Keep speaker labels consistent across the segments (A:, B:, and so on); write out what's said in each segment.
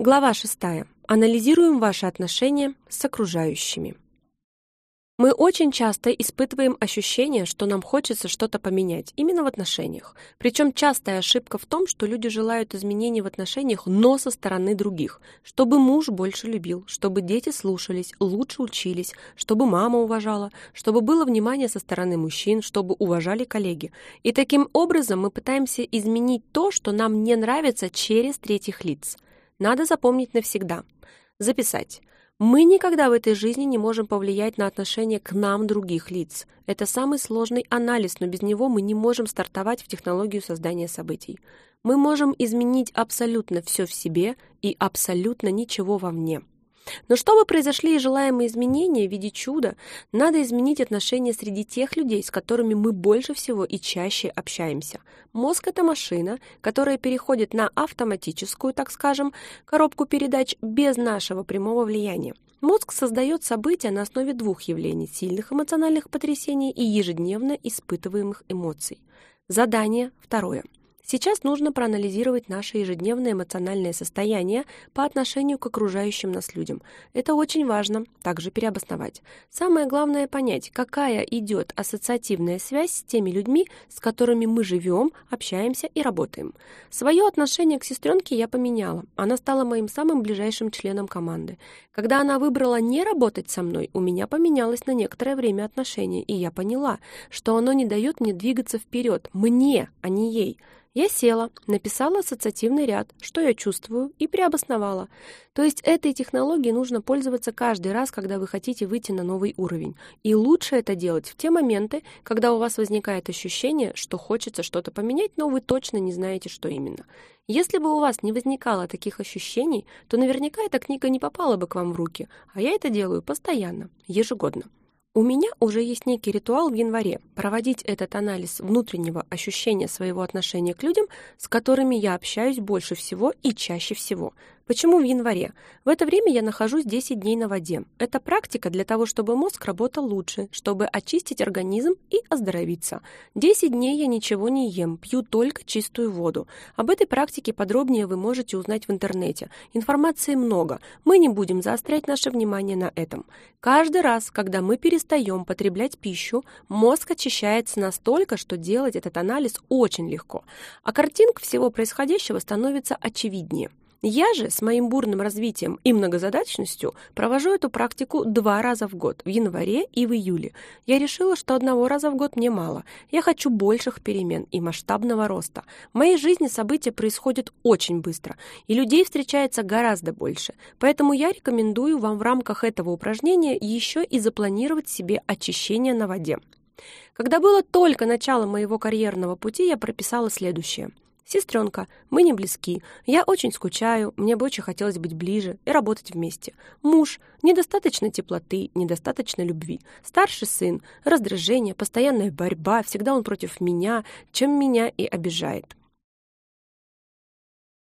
A: Глава 6. Анализируем ваши отношения с окружающими. Мы очень часто испытываем ощущение, что нам хочется что-то поменять, именно в отношениях. Причем частая ошибка в том, что люди желают изменений в отношениях, но со стороны других. Чтобы муж больше любил, чтобы дети слушались, лучше учились, чтобы мама уважала, чтобы было внимание со стороны мужчин, чтобы уважали коллеги. И таким образом мы пытаемся изменить то, что нам не нравится через третьих лиц. Надо запомнить навсегда. Записать. Мы никогда в этой жизни не можем повлиять на отношение к нам других лиц. Это самый сложный анализ, но без него мы не можем стартовать в технологию создания событий. Мы можем изменить абсолютно все в себе и абсолютно ничего вовне. Но чтобы произошли желаемые изменения в виде чуда, надо изменить отношения среди тех людей, с которыми мы больше всего и чаще общаемся. Мозг — это машина, которая переходит на автоматическую, так скажем, коробку передач без нашего прямого влияния. Мозг создает события на основе двух явлений – сильных эмоциональных потрясений и ежедневно испытываемых эмоций. Задание второе – Сейчас нужно проанализировать наше ежедневное эмоциональное состояние по отношению к окружающим нас людям. Это очень важно, также переобосновать. Самое главное понять, какая идет ассоциативная связь с теми людьми, с которыми мы живем, общаемся и работаем. Свое отношение к сестренке я поменяла. Она стала моим самым ближайшим членом команды. Когда она выбрала не работать со мной, у меня поменялось на некоторое время отношение, и я поняла, что оно не дает мне двигаться вперед, мне, а не ей. Я села, написала ассоциативный ряд, что я чувствую, и преобосновала. То есть этой технологией нужно пользоваться каждый раз, когда вы хотите выйти на новый уровень. И лучше это делать в те моменты, когда у вас возникает ощущение, что хочется что-то поменять, но вы точно не знаете, что именно. Если бы у вас не возникало таких ощущений, то наверняка эта книга не попала бы к вам в руки, а я это делаю постоянно, ежегодно. У меня уже есть некий ритуал в январе – проводить этот анализ внутреннего ощущения своего отношения к людям, с которыми я общаюсь больше всего и чаще всего – Почему в январе? В это время я нахожусь 10 дней на воде. Это практика для того, чтобы мозг работал лучше, чтобы очистить организм и оздоровиться. 10 дней я ничего не ем, пью только чистую воду. Об этой практике подробнее вы можете узнать в интернете. Информации много. Мы не будем заострять наше внимание на этом. Каждый раз, когда мы перестаем потреблять пищу, мозг очищается настолько, что делать этот анализ очень легко. А картинка всего происходящего становится очевиднее. Я же с моим бурным развитием и многозадачностью провожу эту практику два раза в год, в январе и в июле. Я решила, что одного раза в год мне мало. Я хочу больших перемен и масштабного роста. В моей жизни события происходят очень быстро, и людей встречается гораздо больше. Поэтому я рекомендую вам в рамках этого упражнения еще и запланировать себе очищение на воде. Когда было только начало моего карьерного пути, я прописала следующее – «Сестренка, мы не близки. Я очень скучаю, мне бы очень хотелось быть ближе и работать вместе. Муж, недостаточно теплоты, недостаточно любви. Старший сын, раздражение, постоянная борьба, всегда он против меня, чем меня и обижает.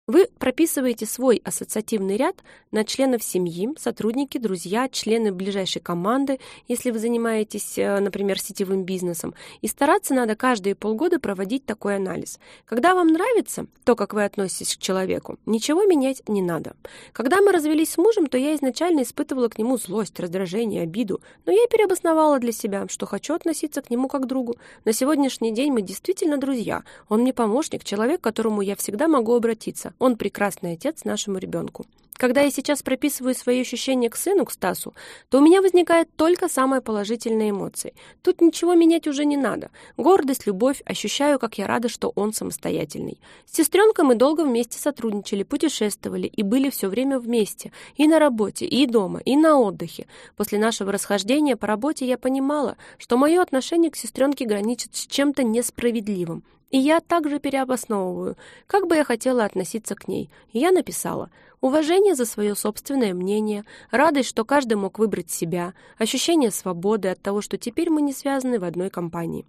A: Вы прописываете свой ассоциативный ряд на членов семьи, сотрудники, друзья, члены ближайшей команды, если вы занимаетесь, э, например, сетевым бизнесом. И стараться надо каждые полгода проводить такой анализ. Когда вам нравится то, как вы относитесь к человеку, ничего менять не надо. Когда мы развелись с мужем, то я изначально испытывала к нему злость, раздражение, обиду, но я переобосновала для себя, что хочу относиться к нему как другу. На сегодняшний день мы действительно друзья. Он мне помощник, человек, к которому я всегда могу обратиться. Он прекрасный отец нашему ребенку. Когда я сейчас прописываю свои ощущения к сыну, к Стасу, то у меня возникает только самые положительные эмоции. Тут ничего менять уже не надо. Гордость, любовь, ощущаю, как я рада, что он самостоятельный. С сестренкой мы долго вместе сотрудничали, путешествовали и были все время вместе. И на работе, и дома, и на отдыхе. После нашего расхождения по работе я понимала, что мое отношение к сестренке граничит с чем-то несправедливым. И я также переобосновываю, как бы я хотела относиться к ней. Я написала уважение за свое собственное мнение, радость, что каждый мог выбрать себя, ощущение свободы от того, что теперь мы не связаны в одной компании.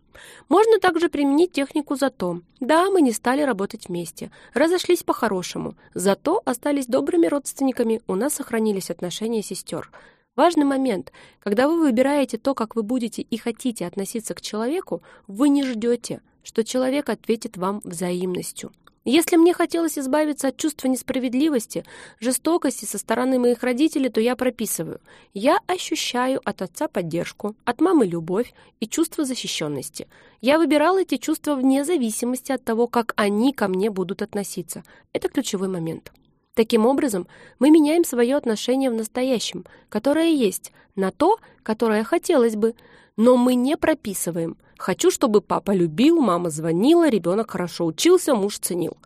A: Можно также применить технику «зато». Да, мы не стали работать вместе, разошлись по-хорошему, зато остались добрыми родственниками, у нас сохранились отношения сестер. Важный момент. Когда вы выбираете то, как вы будете и хотите относиться к человеку, вы не ждете, что человек ответит вам взаимностью. Если мне хотелось избавиться от чувства несправедливости, жестокости со стороны моих родителей, то я прописываю. Я ощущаю от отца поддержку, от мамы любовь и чувство защищенности. Я выбирала эти чувства вне зависимости от того, как они ко мне будут относиться. Это ключевой момент. Таким образом, мы меняем свое отношение в настоящем, которое есть, на то, которое хотелось бы, но мы не прописываем. Хочу, чтобы папа любил, мама звонила, ребенок хорошо учился, муж ценил.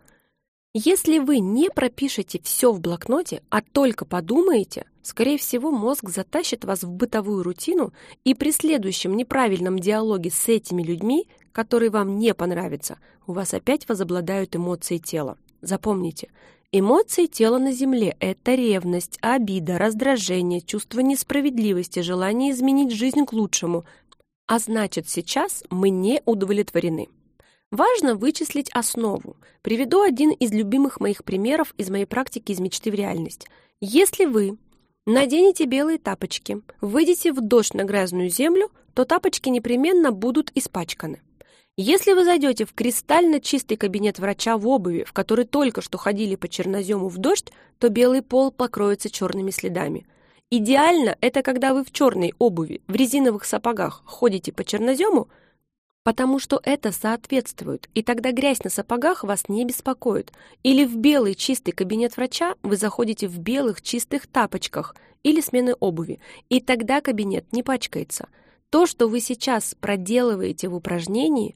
A: Если вы не пропишете все в блокноте, а только подумаете, скорее всего, мозг затащит вас в бытовую рутину, и при следующем неправильном диалоге с этими людьми, который вам не понравится, у вас опять возобладают эмоции тела. Запомните, Эмоции тела на земле – это ревность, обида, раздражение, чувство несправедливости, желание изменить жизнь к лучшему. А значит, сейчас мы не удовлетворены. Важно вычислить основу. Приведу один из любимых моих примеров из моей практики из мечты в реальность. Если вы наденете белые тапочки, выйдете в дождь на грязную землю, то тапочки непременно будут испачканы. Если вы зайдете в кристально чистый кабинет врача в обуви, в который только что ходили по чернозему в дождь, то белый пол покроется черными следами. Идеально это когда вы в черной обуви, в резиновых сапогах ходите по чернозему, потому что это соответствует, и тогда грязь на сапогах вас не беспокоит. Или в белый чистый кабинет врача вы заходите в белых чистых тапочках или смены обуви, и тогда кабинет не пачкается – то, что вы сейчас проделываете в упражнении,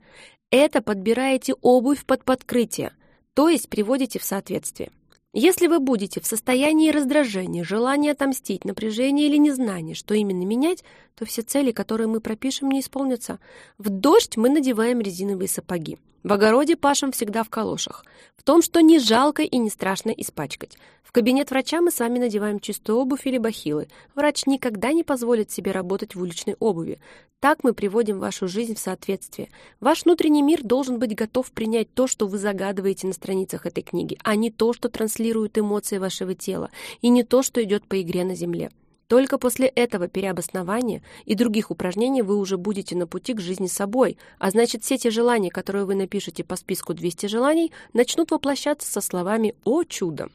A: это подбираете обувь под подкрытие, то есть приводите в соответствие. Если вы будете в состоянии раздражения, желания отомстить, напряжения или незнания, что именно менять, то все цели, которые мы пропишем, не исполнятся. В дождь мы надеваем резиновые сапоги. В огороде пашем всегда в калошах. В том, что не жалко и не страшно испачкать. В кабинет врача мы с вами надеваем чистую обувь или бахилы. Врач никогда не позволит себе работать в уличной обуви. Так мы приводим вашу жизнь в соответствие. Ваш внутренний мир должен быть готов принять то, что вы загадываете на страницах этой книги, а не то, что транслирует эмоции вашего тела, и не то, что идет по игре на земле. Только после этого переобоснования и других упражнений вы уже будете на пути к жизни собой, а значит, все те желания, которые вы напишете по списку 200 желаний, начнут воплощаться со словами «О чудо!».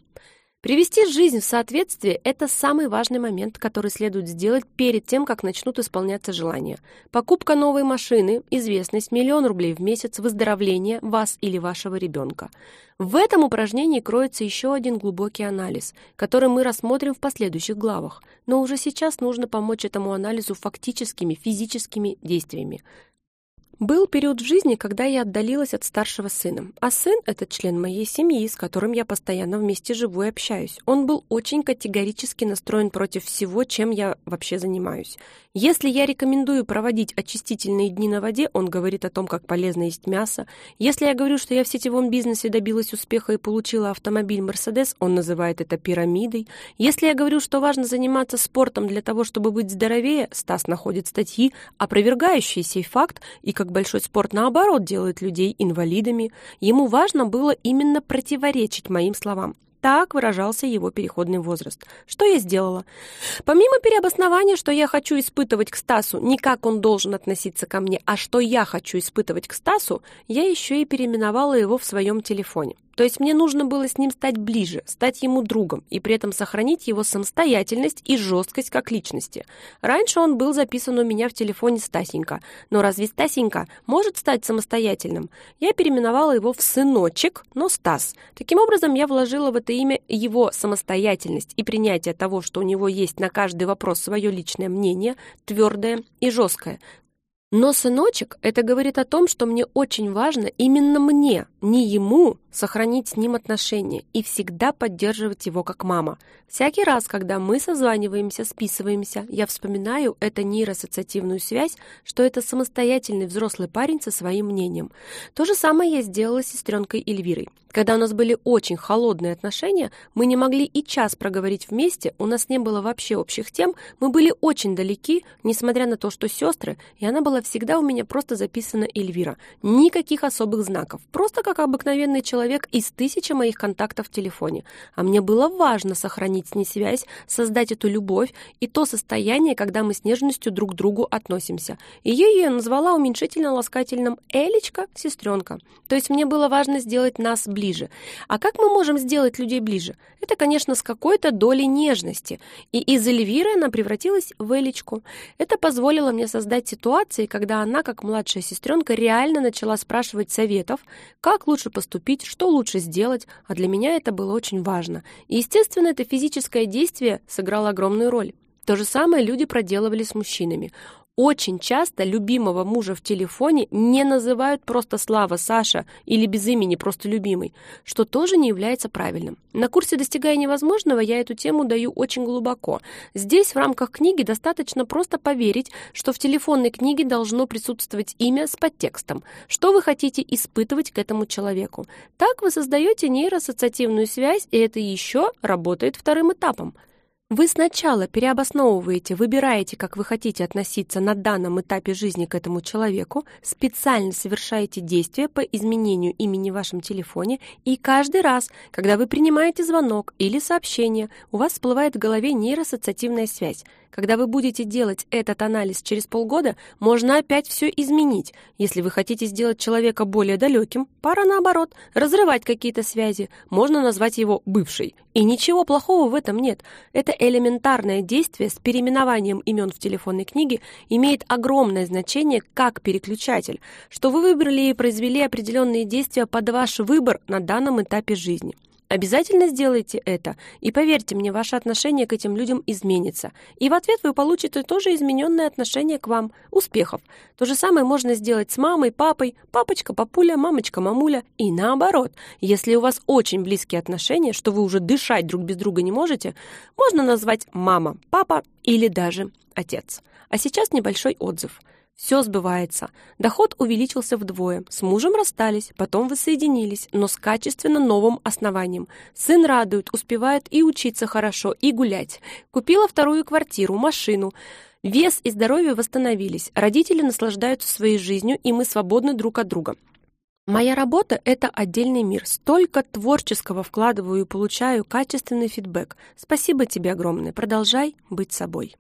A: Привести жизнь в соответствие – это самый важный момент, который следует сделать перед тем, как начнут исполняться желания. Покупка новой машины, известность, миллион рублей в месяц, выздоровление вас или вашего ребенка. В этом упражнении кроется еще один глубокий анализ, который мы рассмотрим в последующих главах, но уже сейчас нужно помочь этому анализу фактическими физическими действиями. Был период в жизни, когда я отдалилась от старшего сына. А сын — это член моей семьи, с которым я постоянно вместе живу и общаюсь. Он был очень категорически настроен против всего, чем я вообще занимаюсь. Если я рекомендую проводить очистительные дни на воде, он говорит о том, как полезно есть мясо. Если я говорю, что я в сетевом бизнесе добилась успеха и получила автомобиль Mercedes, он называет это пирамидой. Если я говорю, что важно заниматься спортом для того, чтобы быть здоровее, Стас находит статьи, опровергающие сей факт, и как большой спорт, наоборот, делает людей инвалидами. Ему важно было именно противоречить моим словам. Так выражался его переходный возраст. Что я сделала? Помимо переобоснования, что я хочу испытывать к Стасу, не как он должен относиться ко мне, а что я хочу испытывать к Стасу, я еще и переименовала его в своем телефоне. То есть мне нужно было с ним стать ближе, стать ему другом и при этом сохранить его самостоятельность и жесткость как личности. Раньше он был записан у меня в телефоне Стасенька, но разве Стасенька может стать самостоятельным? Я переименовала его в сыночек, но Стас. Таким образом, я вложила в это имя его самостоятельность и принятие того, что у него есть на каждый вопрос свое личное мнение, твердое и жесткое, но сыночек это говорит о том, что мне очень важно именно мне, не ему, сохранить с ним отношения и всегда поддерживать его как мама. Всякий раз, когда мы созваниваемся, списываемся, я вспоминаю эту нейроассоциативную связь, что это самостоятельный взрослый парень со своим мнением. То же самое я сделала с сестренкой Эльвирой. Когда у нас были очень холодные отношения, мы не могли и час проговорить вместе, у нас не было вообще общих тем, мы были очень далеки, несмотря на то, что сестры, и она была всегда у меня просто записана Эльвира. Никаких особых знаков, просто как обыкновенный человек из тысячи моих контактов в телефоне. А мне было важно сохранить с ней связь, создать эту любовь и то состояние, когда мы с нежностью друг к другу относимся. И я ее назвала уменьшительно-ласкательным «Элечка, сестренка». То есть мне было важно сделать нас ближе ближе. А как мы можем сделать людей ближе? Это, конечно, с какой-то долей нежности. И из Эльвиры она превратилась в Элечку. Это позволило мне создать ситуации, когда она, как младшая сестренка, реально начала спрашивать советов, как лучше поступить, что лучше сделать, а для меня это было очень важно. И, естественно, это физическое действие сыграло огромную роль. То же самое люди проделывали с мужчинами. Очень часто любимого мужа в телефоне не называют просто Слава, Саша или без имени просто любимый, что тоже не является правильным. На курсе «Достигая невозможного» я эту тему даю очень глубоко. Здесь в рамках книги достаточно просто поверить, что в телефонной книге должно присутствовать имя с подтекстом, что вы хотите испытывать к этому человеку. Так вы создаете нейроассоциативную связь, и это еще работает вторым этапом – вы сначала переобосновываете, выбираете, как вы хотите относиться на данном этапе жизни к этому человеку, специально совершаете действия по изменению имени в вашем телефоне, и каждый раз, когда вы принимаете звонок или сообщение, у вас всплывает в голове нейроассоциативная связь. Когда вы будете делать этот анализ через полгода, можно опять все изменить. Если вы хотите сделать человека более далеким, пора наоборот, разрывать какие-то связи. Можно назвать его бывшей. И ничего плохого в этом нет. Это элементарное действие с переименованием имен в телефонной книге имеет огромное значение как переключатель, что вы выбрали и произвели определенные действия под ваш выбор на данном этапе жизни. Обязательно сделайте это, и поверьте мне, ваше отношение к этим людям изменится. И в ответ вы получите тоже измененное отношение к вам. Успехов! То же самое можно сделать с мамой, папой, папочка, папуля, мамочка, мамуля. И наоборот, если у вас очень близкие отношения, что вы уже дышать друг без друга не можете, можно назвать мама, папа или даже отец. А сейчас небольшой отзыв – все сбывается. Доход увеличился вдвое. С мужем расстались, потом воссоединились, но с качественно новым основанием. Сын радует, успевает и учиться хорошо, и гулять. Купила вторую квартиру, машину. Вес и здоровье восстановились. Родители наслаждаются своей жизнью, и мы свободны друг от друга. Моя работа — это отдельный мир. Столько творческого вкладываю и получаю качественный фидбэк. Спасибо тебе огромное. Продолжай быть собой.